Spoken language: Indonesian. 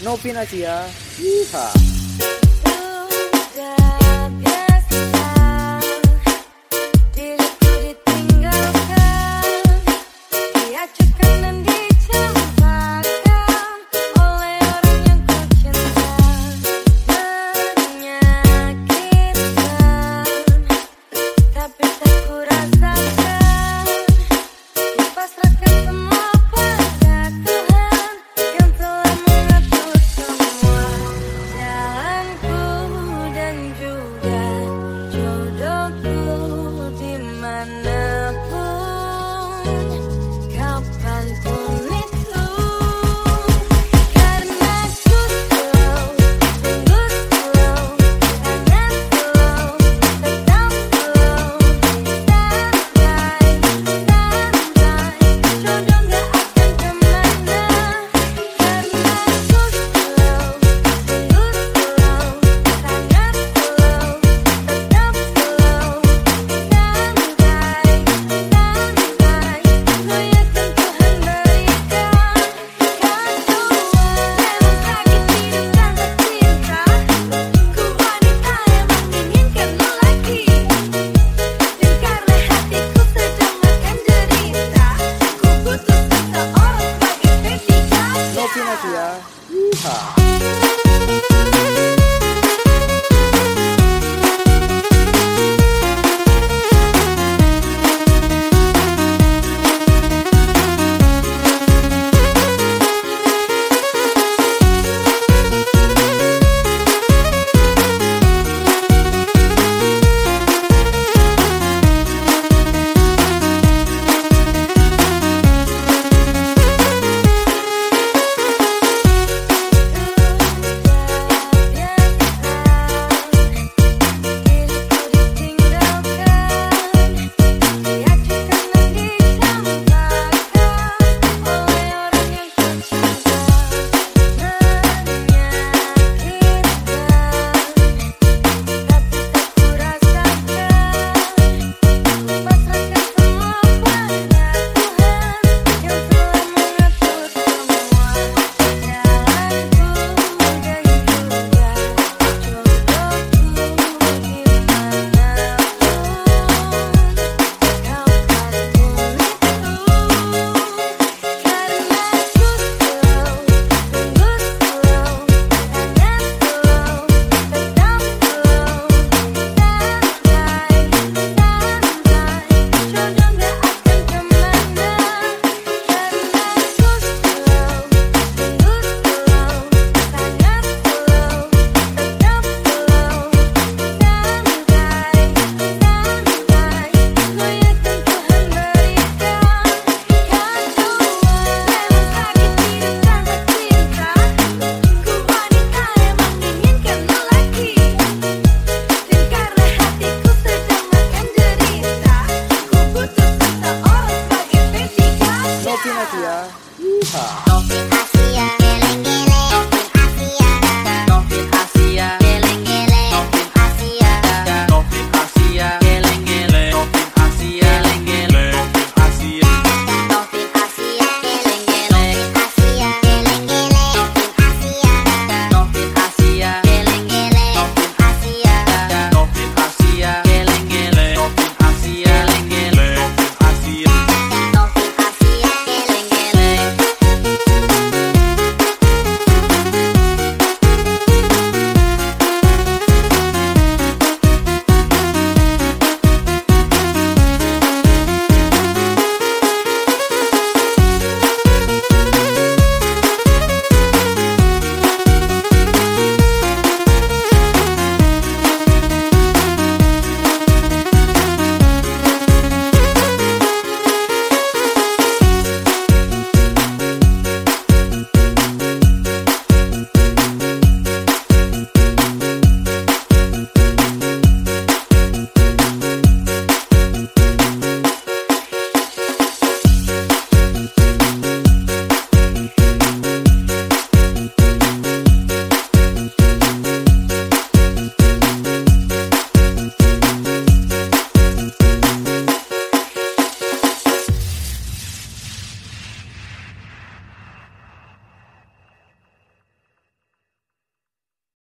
Novin Asia. Yeehaw. Novin Asia. Yeehaw. Stop.